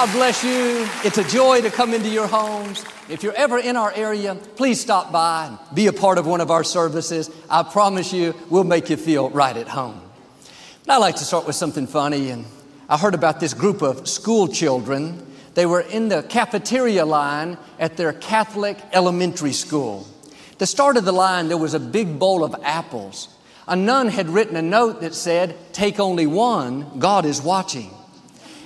God bless you. It's a joy to come into your homes. If you're ever in our area, please stop by and be a part of one of our services. I promise you, we'll make you feel right at home. But I like to start with something funny, and I heard about this group of school children. They were in the cafeteria line at their Catholic elementary school. At the start of the line, there was a big bowl of apples. A nun had written a note that said, Take only one, God is watching.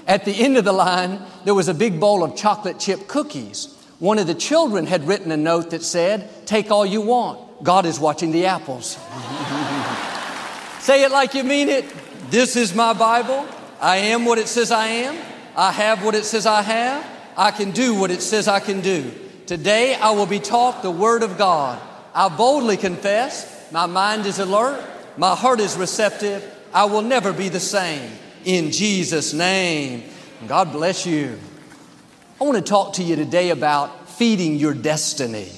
At the end of the line, there was a big bowl of chocolate chip cookies. One of the children had written a note that said, Take all you want, God is watching the apples. Say it like you mean it. This is my Bible. I am what it says I am. I have what it says I have. I can do what it says I can do. Today I will be taught the Word of God. I boldly confess, my mind is alert, my heart is receptive. I will never be the same. In Jesus' name. God bless you. I want to talk to you today about feeding your destiny.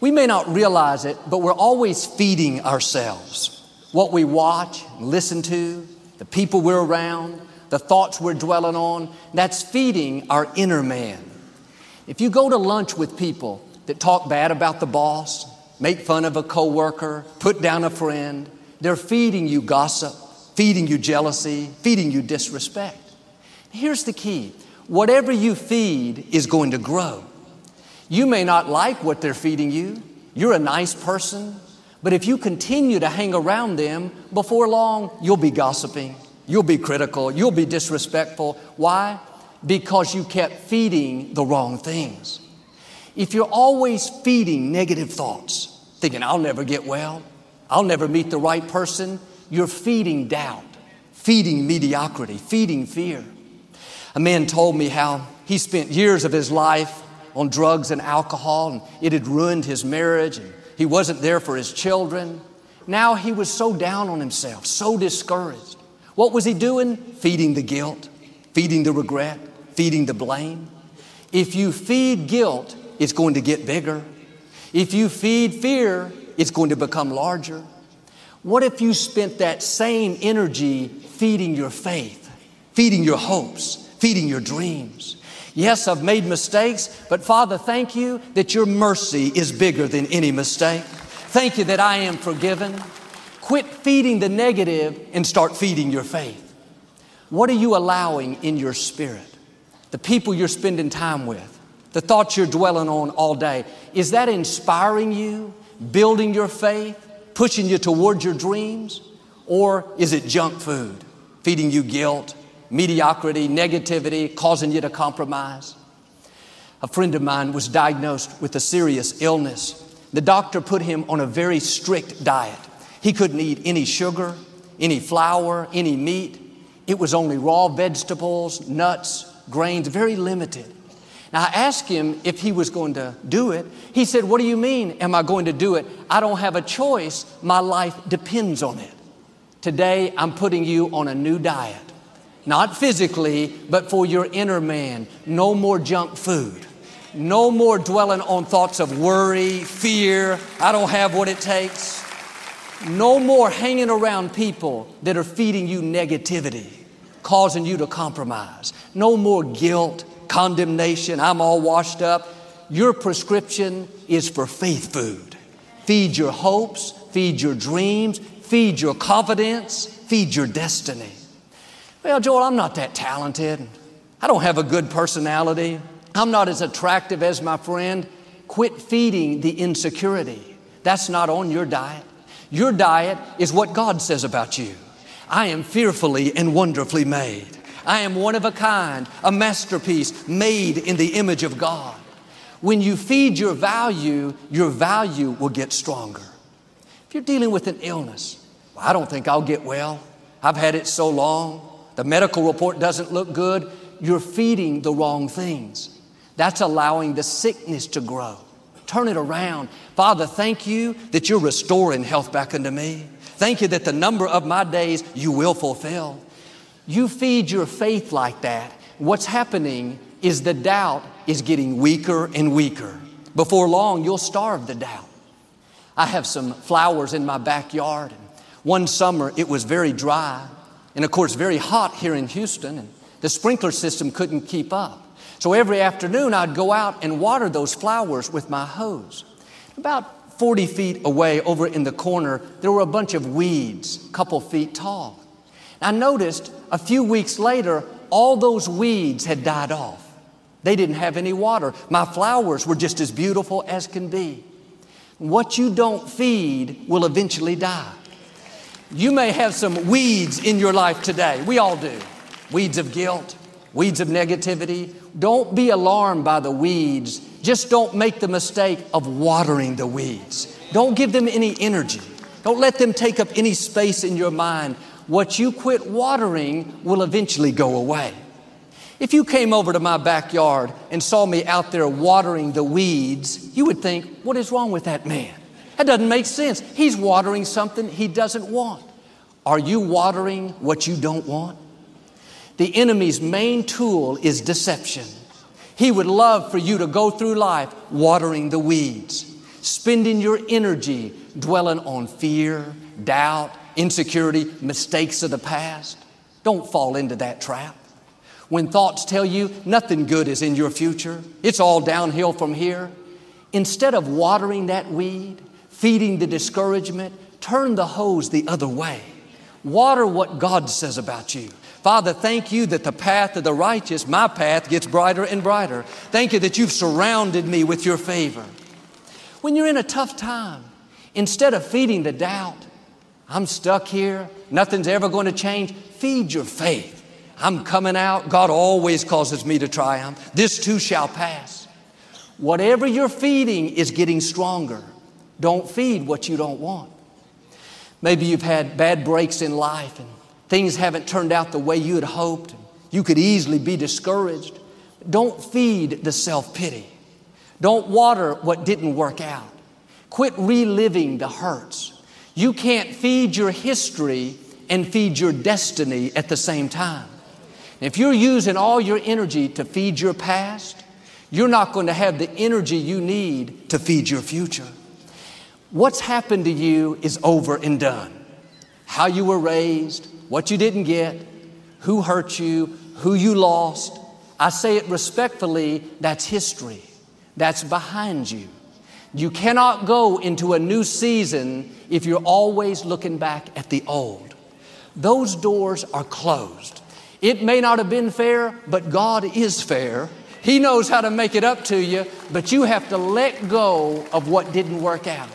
We may not realize it, but we're always feeding ourselves. What we watch, and listen to, the people we're around, the thoughts we're dwelling on, that's feeding our inner man. If you go to lunch with people that talk bad about the boss, make fun of a coworker, put down a friend, they're feeding you gossip, feeding you jealousy, feeding you disrespect. Here's the key whatever you feed is going to grow. You may not like what they're feeding you, you're a nice person, but if you continue to hang around them, before long, you'll be gossiping, you'll be critical, you'll be disrespectful. Why? Because you kept feeding the wrong things. If you're always feeding negative thoughts, thinking, I'll never get well, I'll never meet the right person, you're feeding doubt, feeding mediocrity, feeding fear. A man told me how he spent years of his life on drugs and alcohol, and it had ruined his marriage, and he wasn't there for his children. Now he was so down on himself, so discouraged. What was he doing? Feeding the guilt, feeding the regret, feeding the blame. If you feed guilt, it's going to get bigger. If you feed fear, it's going to become larger. What if you spent that same energy feeding your faith, feeding your hopes, feeding your dreams? Yes, I've made mistakes, but Father, thank you that your mercy is bigger than any mistake. Thank you that I am forgiven. Quit feeding the negative and start feeding your faith. What are you allowing in your spirit? The people you're spending time with, the thoughts you're dwelling on all day, is that inspiring you, building your faith? Pushing you towards your dreams? Or is it junk food, feeding you guilt, mediocrity, negativity, causing you to compromise? A friend of mine was diagnosed with a serious illness. The doctor put him on a very strict diet. He couldn't eat any sugar, any flour, any meat. It was only raw vegetables, nuts, grains, very limited. Now, I asked him if he was going to do it. He said, What do you mean, am I going to do it? I don't have a choice. My life depends on it. Today, I'm putting you on a new diet. Not physically, but for your inner man. No more junk food. No more dwelling on thoughts of worry, fear. I don't have what it takes. No more hanging around people that are feeding you negativity, causing you to compromise. No more guilt, condemnation, I'm all washed up. Your prescription is for faith food. Feed your hopes, feed your dreams, feed your confidence, feed your destiny. Well, Joel, I'm not that talented. I don't have a good personality. I'm not as attractive as my friend. Quit feeding the insecurity. That's not on your diet. Your diet is what God says about you. I am fearfully and wonderfully made. I am one of a kind, a masterpiece made in the image of God. When you feed your value, your value will get stronger. If you're dealing with an illness, well, I don't think I'll get well. I've had it so long. The medical report doesn't look good. You're feeding the wrong things. That's allowing the sickness to grow. Turn it around. Father, thank you that you're restoring health back into me. Thank you that the number of my days you will fulfill. You feed your faith like that, what's happening is the doubt is getting weaker and weaker. Before long, you'll starve the doubt. I have some flowers in my backyard. And one summer, it was very dry, and of course, very hot here in Houston. And The sprinkler system couldn't keep up. So every afternoon I'd go out and water those flowers with my hose. About 40 feet away over in the corner, there were a bunch of weeds, a couple feet tall. I noticed a few weeks later, all those weeds had died off. They didn't have any water. My flowers were just as beautiful as can be. What you don't feed will eventually die. You may have some weeds in your life today. We all do. Weeds of guilt, weeds of negativity. Don't be alarmed by the weeds. Just don't make the mistake of watering the weeds. Don't give them any energy. Don't let them take up any space in your mind. What you quit watering will eventually go away. If you came over to my backyard and saw me out there watering the weeds, you would think, what is wrong with that man? That doesn't make sense. He's watering something he doesn't want. Are you watering what you don't want? The enemy's main tool is deception. He would love for you to go through life watering the weeds, spending your energy dwelling on fear, doubt, insecurity, mistakes of the past. Don't fall into that trap. When thoughts tell you nothing good is in your future, it's all downhill from here, instead of watering that weed, feeding the discouragement, turn the hose the other way. Water what God says about you. Father, thank you that the path of the righteous, my path, gets brighter and brighter. Thank you that you've surrounded me with your favor. When you're in a tough time, instead of feeding the doubt, I'm stuck here, nothing's ever going to change, feed your faith. I'm coming out. God always causes me to triumph. This too shall pass. Whatever you're feeding is getting stronger. Don't feed what you don't want. Maybe you've had bad breaks in life and things haven't turned out the way you had hoped. You could easily be discouraged. Don't feed the self pity. Don't water what didn't work out. Quit reliving the hurts. You can't feed your history and feed your destiny at the same time. If you're using all your energy to feed your past, you're not going to have the energy you need to feed your future. What's happened to you is over and done. How you were raised, what you didn't get, who hurt you, who you lost. I say it respectfully, that's history. That's behind you. You cannot go into a new season if you're always looking back at the old. Those doors are closed. It may not have been fair, but God is fair. He knows how to make it up to you, but you have to let go of what didn't work out.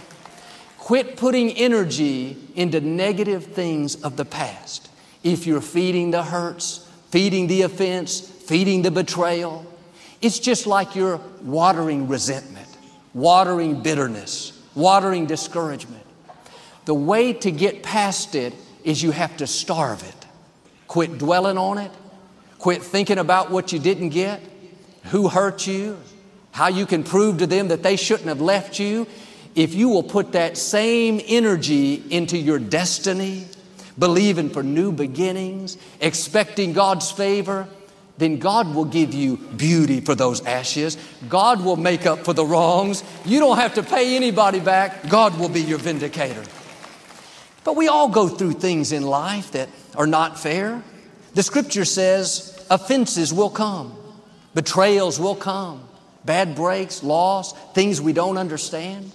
Quit putting energy into negative things of the past. If you're feeding the hurts, feeding the offense, feeding the betrayal, it's just like you're watering resentment, watering bitterness, watering discouragement. The way to get past it is you have to starve it. Quit dwelling on it. Quit thinking about what you didn't get, who hurt you, how you can prove to them that they shouldn't have left you. If you will put that same energy into your destiny, believing for new beginnings, expecting God's favor, then God will give you beauty for those ashes. God will make up for the wrongs. You don't have to pay anybody back. God will be your vindicator. But we all go through things in life that are not fair. The scripture says offenses will come, betrayals will come, bad breaks, loss, things we don't understand.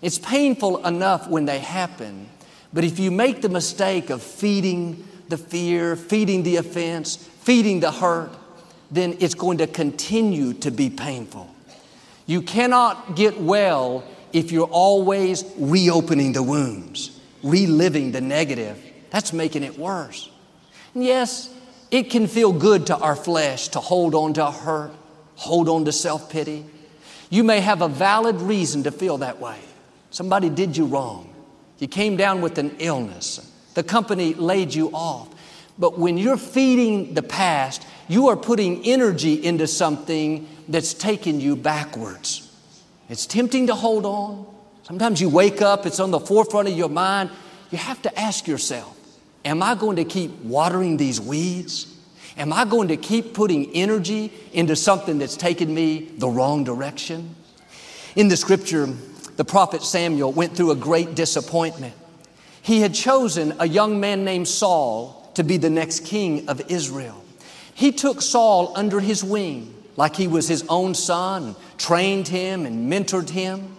It's painful enough when they happen, but if you make the mistake of feeding the fear, feeding the offense, feeding the hurt, then it's going to continue to be painful. You cannot get well if you're always reopening the wounds, reliving the negative. That's making it worse. And yes, it can feel good to our flesh to hold on to hurt, hold on to self pity. You may have a valid reason to feel that way. Somebody did you wrong. You came down with an illness. The company laid you off. But when you're feeding the past, you are putting energy into something that's taking you backwards. It's tempting to hold on. Sometimes you wake up, it's on the forefront of your mind. You have to ask yourself Am I going to keep watering these weeds? Am I going to keep putting energy into something that's taken me the wrong direction? In the scripture, the prophet Samuel went through a great disappointment. He had chosen a young man named Saul to be the next king of Israel. He took Saul under his wing like he was his own son, trained him and mentored him.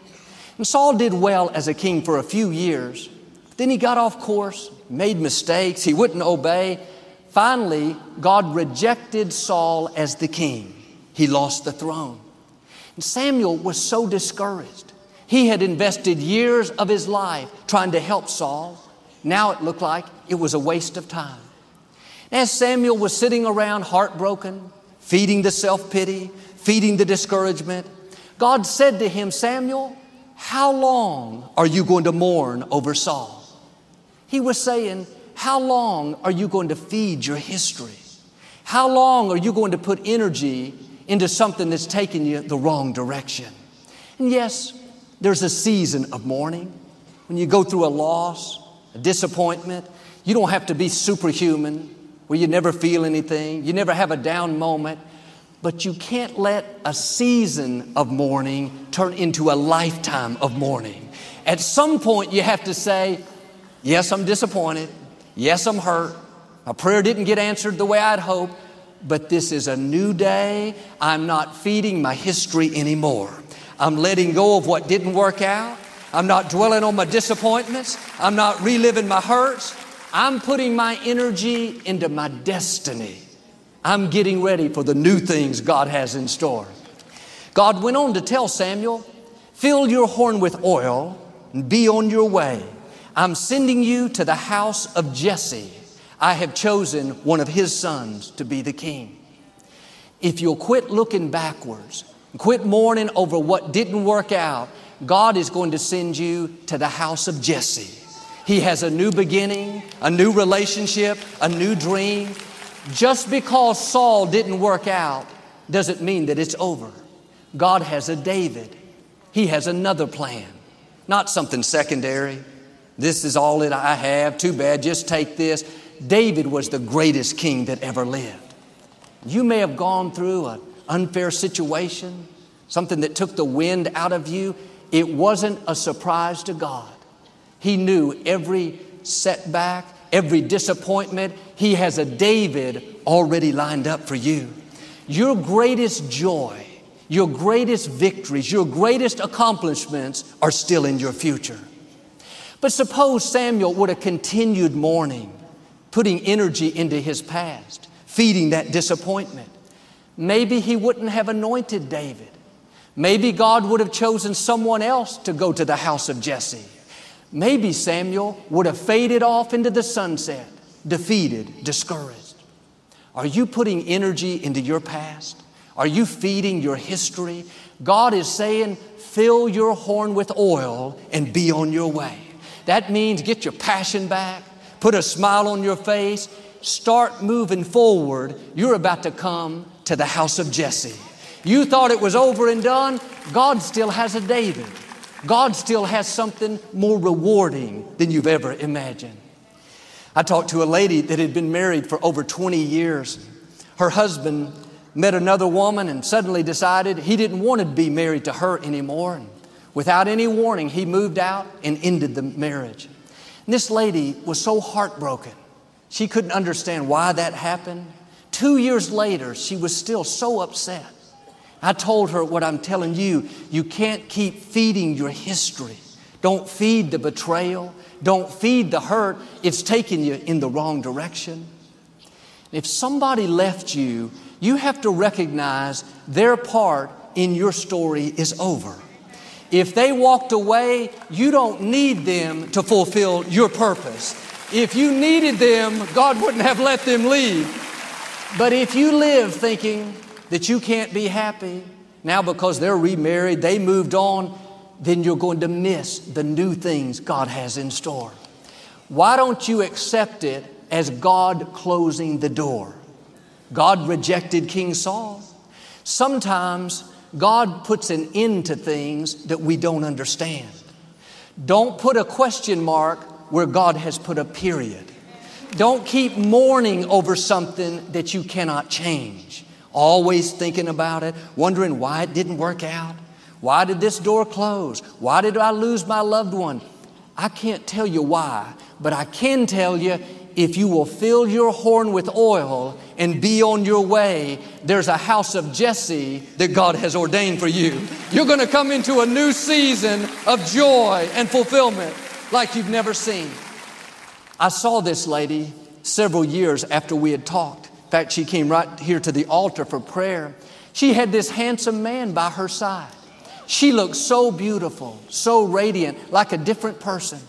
And Saul did well as a king for a few years. Then he got off course, made mistakes, he wouldn't obey. Finally, God rejected Saul as the king. He lost the throne. And Samuel was so discouraged. He had invested years of his life trying to help Saul. Now it looked like it was a waste of time. As Samuel was sitting around heartbroken, feeding the self pity, feeding the discouragement, God said to him, Samuel, how long are you going to mourn over Saul? He was saying, How long are you going to feed your history? How long are you going to put energy into something that's taking you the wrong direction? And yes, there's a season of mourning. When you go through a loss, a disappointment, you don't have to be superhuman where you never feel anything, you never have a down moment. But you can't let a season of mourning turn into a lifetime of mourning. At some point, you have to say, Yes, I'm disappointed. Yes, I'm hurt. My prayer didn't get answered the way I'd hoped, but this is a new day. I'm not feeding my history anymore. I'm letting go of what didn't work out. I'm not dwelling on my disappointments. I'm not reliving my hurts. I'm putting my energy into my destiny. I'm getting ready for the new things God has in store. God went on to tell Samuel, Fill your horn with oil and be on your way. I'm sending you to the house of Jesse. I have chosen one of his sons to be the king. If you'll quit looking backwards, quit mourning over what didn't work out, God is going to send you to the house of Jesse. He has a new beginning, a new relationship, a new dream, just because Saul didn't work out doesn't mean that it's over. God has a David. He has another plan, not something secondary. This is all that I have. Too bad, just take this. David was the greatest king that ever lived. You may have gone through an unfair situation, something that took the wind out of you. It wasn't a surprise to God. He knew every setback, every disappointment, He has a David already lined up for you. Your greatest joy, your greatest victories, your greatest accomplishments are still in your future. But suppose Samuel would have continued mourning, putting energy into his past, feeding that disappointment. Maybe he wouldn't have anointed David. Maybe God would have chosen someone else to go to the house of Jesse. Maybe Samuel would have faded off into the sunset, defeated, discouraged. Are you putting energy into your past? Are you feeding your history? God is saying, fill your horn with oil and be on your way. That means get your passion back, put a smile on your face, start moving forward. You're about to come to the house of Jesse. You thought it was over and done. God still has a David. God still has something more rewarding than you've ever imagined. I talked to a lady that had been married for over 20 years. Her husband met another woman and suddenly decided he didn't want to be married to her anymore. And without any warning, he moved out and ended the marriage. And this lady was so heartbroken. She couldn't understand why that happened. Two years later, she was still so upset. I told her what I'm telling you. You can't keep feeding your history. Don't feed the betrayal. Don't feed the hurt. It's taking you in the wrong direction. If somebody left you, you have to recognize their part in your story is over. If they walked away, you don't need them to fulfill your purpose. If you needed them, God wouldn't have let them leave. But if you live thinking, that you can't be happy now because they're remarried, they moved on, then you're going to miss the new things God has in store. Why don't you accept it as God closing the door? God rejected King Saul. Sometimes God puts an end to things that we don't understand. Don't put a question mark where God has put a period. Don't keep mourning over something that you cannot change always thinking about it, wondering why it didn't work out. Why did this door close? Why did I lose my loved one? I can't tell you why, but I can tell you if you will fill your horn with oil and be on your way, there's a house of Jesse that God has ordained for you. You're going to come into a new season of joy and fulfillment like you've never seen. I saw this lady several years after we had talked. In fact, she came right here to the altar for prayer. She had this handsome man by her side. She looked so beautiful, so radiant, like a different person.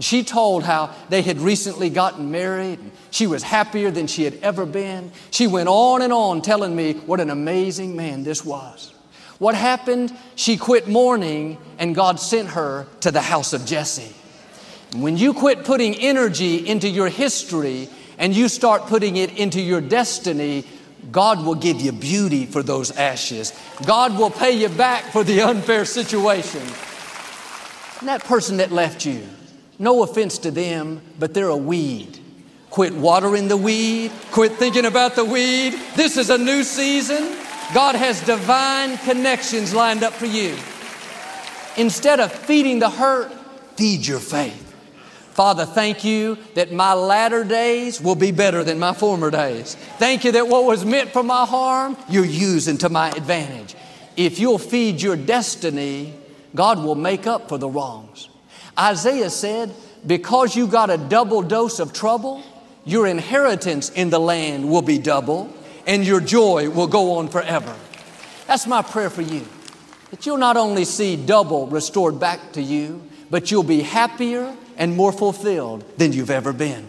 She told how they had recently gotten married. And she was happier than she had ever been. She went on and on telling me what an amazing man this was. What happened? She quit mourning and God sent her to the house of Jesse. When you quit putting energy into your history and you start putting it into your destiny, God will give you beauty for those ashes. God will pay you back for the unfair situation. And that person that left you, no offense to them, but they're a weed. Quit watering the weed. Quit thinking about the weed. This is a new season. God has divine connections lined up for you. Instead of feeding the hurt, feed your faith. Father, thank you that my latter days will be better than my former days. Thank you that what was meant for my harm, you're using to my advantage. If you'll feed your destiny, God will make up for the wrongs. Isaiah said, because you got a double dose of trouble, your inheritance in the land will be double and your joy will go on forever. That's my prayer for you. That you'll not only see double restored back to you, but you'll be happier and more fulfilled than you've ever been.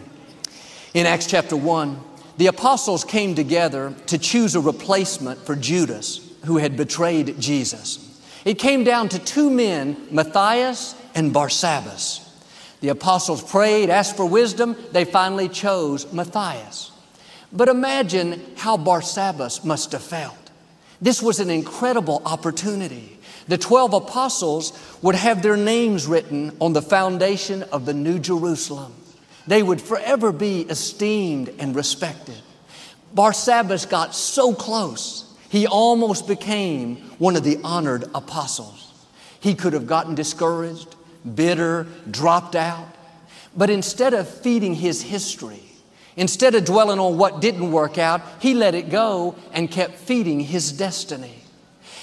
In Acts chapter 1, the apostles came together to choose a replacement for Judas, who had betrayed Jesus. It came down to two men, Matthias and Barsabbas. The apostles prayed, asked for wisdom. They finally chose Matthias. But imagine how Barsabbas must have felt. This was an incredible opportunity. The 12 apostles would have their names written on the foundation of the New Jerusalem. They would forever be esteemed and respected. Barsabbas got so close, he almost became one of the honored apostles. He could have gotten discouraged bitter, dropped out. But instead of feeding his history, instead of dwelling on what didn't work out, he let it go and kept feeding his destiny.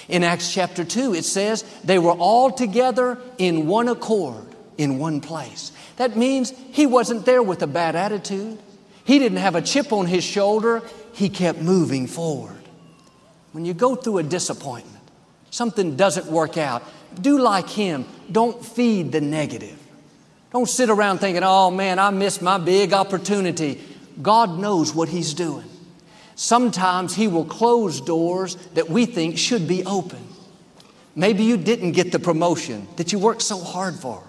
In Acts chapter 2, it says they were all together in one accord, in one place. That means he wasn't there with a bad attitude. He didn't have a chip on his shoulder. He kept moving forward. When you go through a disappointment, something doesn't work out, do like him. Don't feed the negative. Don't sit around thinking, oh man, I missed my big opportunity. God knows what He's doing. Sometimes He will close doors that we think should be open. Maybe you didn't get the promotion that you worked so hard for.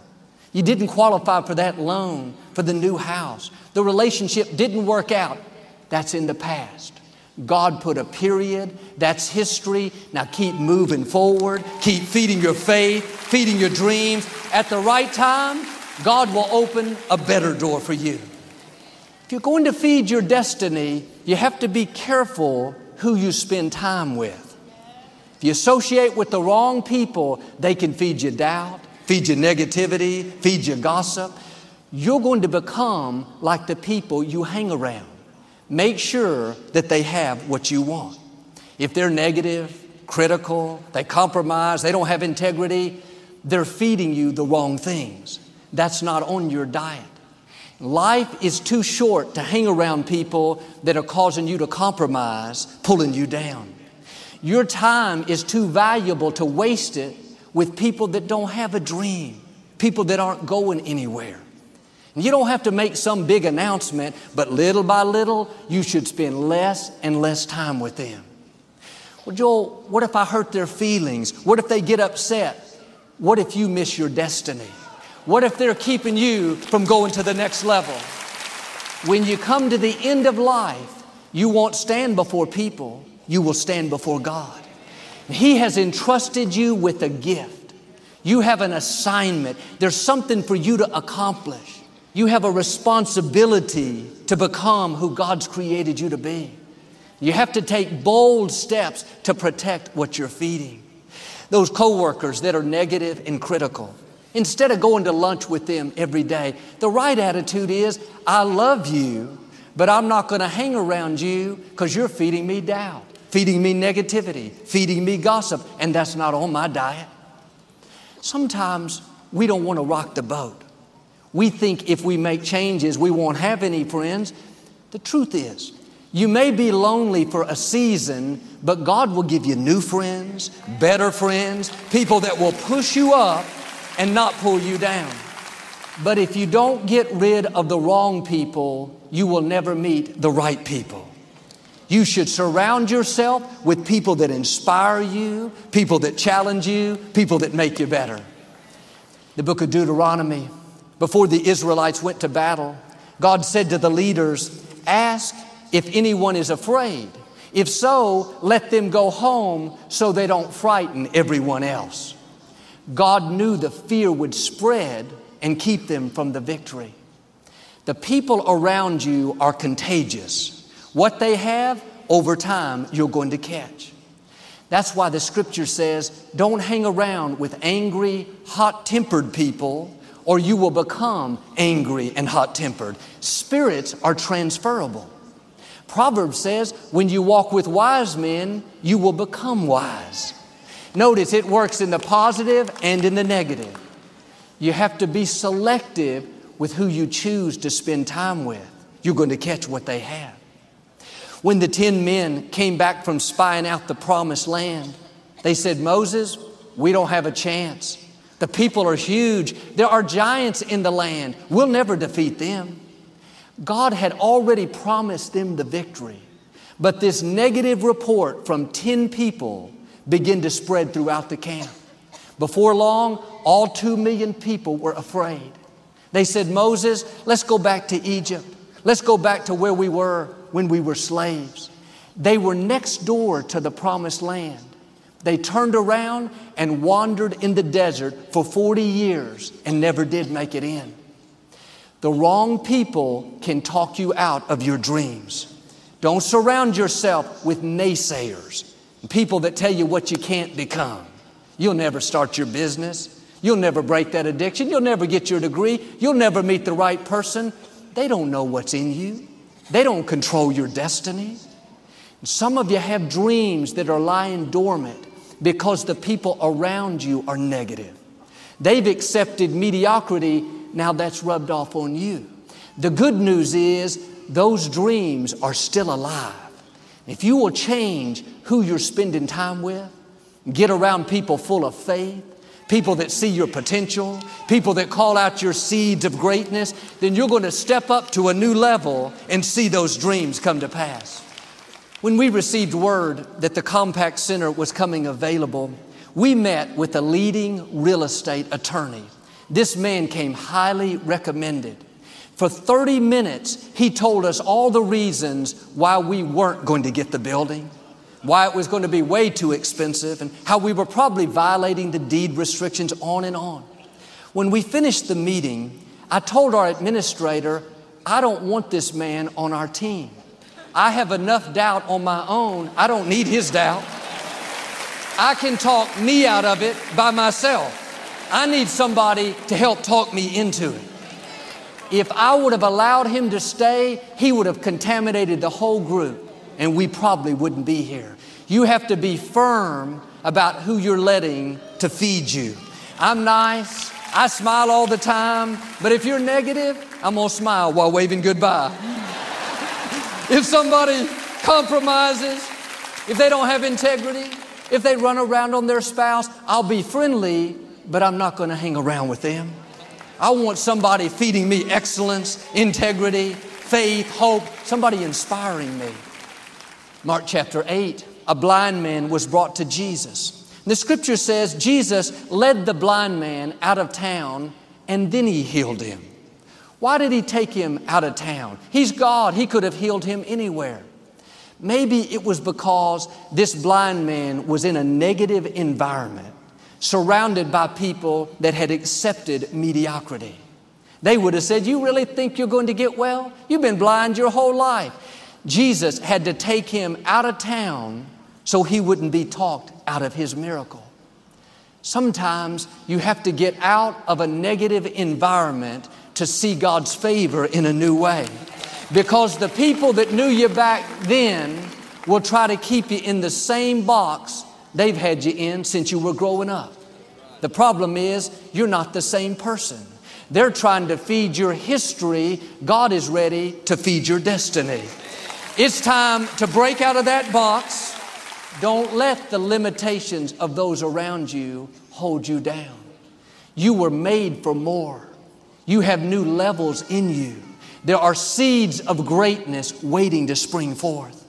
You didn't qualify for that loan for the new house. The relationship didn't work out. That's in the past. God put a period. That's history. Now keep moving forward. Keep feeding your faith, feeding your dreams. At the right time, God will open a better door for you. If you're going to feed your destiny, you have to be careful who you spend time with. If you associate with the wrong people, they can feed you doubt, feed you negativity, feed you gossip. You're going to become like the people you hang around. Make sure that they have what you want. If they're negative, critical, they compromise, they don't have integrity, they're feeding you the wrong things. That's not on your diet. Life is too short to hang around people that are causing you to compromise, pulling you down. Your time is too valuable to waste it with people that don't have a dream, people that aren't going anywhere. You don't have to make some big announcement, but little by little, you should spend less and less time with them. Well, Joel, what if I hurt their feelings? What if they get upset? What if you miss your destiny? What if they're keeping you from going to the next level? When you come to the end of life, you won't stand before people, you will stand before God. He has entrusted you with a gift. You have an assignment. There's something for you to accomplish. You have a responsibility to become who God's created you to be. You have to take bold steps to protect what you're feeding. Those coworkers that are negative and critical, Instead of going to lunch with them every day, the right attitude is, I love you, but I'm not going to hang around you because you're feeding me doubt, feeding me negativity, feeding me gossip, and that's not on my diet. Sometimes we don't want to rock the boat. We think if we make changes, we won't have any friends. The truth is, you may be lonely for a season, but God will give you new friends, better friends, people that will push you up and not pull you down. But if you don't get rid of the wrong people, you will never meet the right people. You should surround yourself with people that inspire you, people that challenge you, people that make you better. The book of Deuteronomy, before the Israelites went to battle, God said to the leaders, Ask if anyone is afraid. If so, let them go home so they don't frighten everyone else. God knew the fear would spread and keep them from the victory. The people around you are contagious. What they have, over time, you're going to catch. That's why the scripture says, don't hang around with angry, hot tempered people, or you will become angry and hot tempered. Spirits are transferable. Proverbs says, when you walk with wise men, you will become wise. Notice it works in the positive and in the negative. You have to be selective with who you choose to spend time with. You're going to catch what they have. When the 10 men came back from spying out the promised land, they said, Moses, we don't have a chance. The people are huge. There are giants in the land. We'll never defeat them. God had already promised them the victory. But this negative report from 10 people began to spread throughout the camp. Before long, all two million people were afraid. They said, Moses, let's go back to Egypt. Let's go back to where we were when we were slaves. They were next door to the promised land. They turned around and wandered in the desert for 40 years and never did make it in. The wrong people can talk you out of your dreams. Don't surround yourself with naysayers, people that tell you what you can't become. You'll never start your business. You'll never break that addiction. You'll never get your degree. You'll never meet the right person. They don't know what's in you. They don't control your destiny. Some of you have dreams that are lying dormant because the people around you are negative. They've accepted mediocrity now that's rubbed off on you. The good news is those dreams are still alive. If you will change who you're spending time with, get around people full of faith, people that see your potential, people that call out your seeds of greatness, then you're going to step up to a new level and see those dreams come to pass. When we received word that the Compaq Center was coming available, we met with a leading real estate attorney this man came highly recommended. For 30 minutes, he told us all the reasons why we weren't going to get the building, why it was going to be way too expensive, and how we were probably violating the deed restrictions, on and on. When we finished the meeting, I told our administrator, I don't want this man on our team. I have enough doubt on my own. I don't need his doubt. I can talk me out of it by myself. I need somebody to help talk me into it. If I would have allowed him to stay, he would have contaminated the whole group and we probably wouldn't be here. You have to be firm about who you're letting to feed you. I'm nice. I smile all the time, but if you're negative, I'm gonna smile while waving goodbye. if somebody compromises, if they don't have integrity, if they run around on their spouse, I'll be friendly, but I'm not going to hang around with them. I want somebody feeding me excellence, integrity, faith, hope, somebody inspiring me. Mark chapter 8, a blind man was brought to Jesus. The scripture says Jesus led the blind man out of town and then he healed him. Why did he take him out of town? He's God, he could have healed him anywhere. Maybe it was because this blind man was in a negative environment surrounded by people that had accepted mediocrity. They would have said, You really think you're going to get well? You've been blind your whole life. Jesus had to take him out of town so he wouldn't be talked out of his miracle. Sometimes you have to get out of a negative environment to see God's favor in a new way. Because the people that knew you back then will try to keep you in the same box they've had you in since you were growing up. The problem is you're not the same person. They're trying to feed your history. God is ready to feed your destiny. It's time to break out of that box. Don't let the limitations of those around you hold you down. You were made for more. You have new levels in you. There are seeds of greatness waiting to spring forth.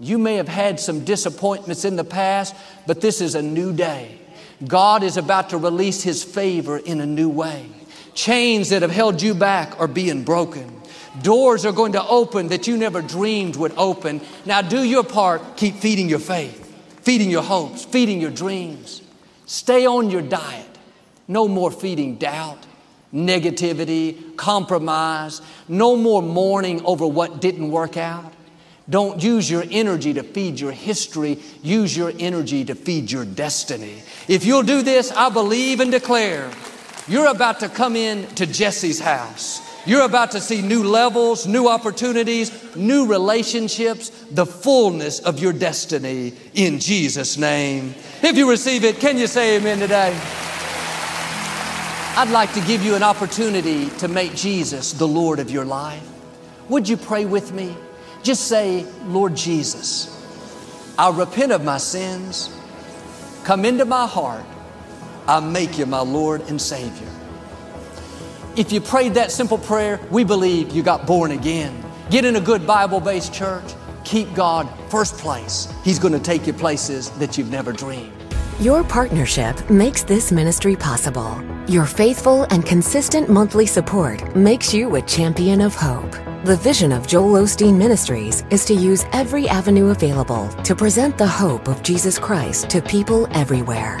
You may have had some disappointments in the past, but this is a new day. God is about to release His favor in a new way. Chains that have held you back are being broken. Doors are going to open that you never dreamed would open. Now do your part. Keep feeding your faith, feeding your hopes, feeding your dreams. Stay on your diet. No more feeding doubt, negativity, compromise. No more mourning over what didn't work out. Don't use your energy to feed your history. Use your energy to feed your destiny. If you'll do this, I believe and declare you're about to come in to Jesse's house. You're about to see new levels, new opportunities, new relationships, the fullness of your destiny in Jesus' name. If you receive it, can you say amen today? I'd like to give you an opportunity to make Jesus the Lord of your life. Would you pray with me? Just say, Lord Jesus, I repent of my sins. Come into my heart. I make you my Lord and Savior. If you prayed that simple prayer, we believe you got born again. Get in a good Bible based church. Keep God first place. He's going to take you places that you've never dreamed. Your partnership makes this ministry possible. Your faithful and consistent monthly support makes you a champion of hope. The vision of Joel Osteen Ministries is to use every avenue available to present the hope of Jesus Christ to people everywhere.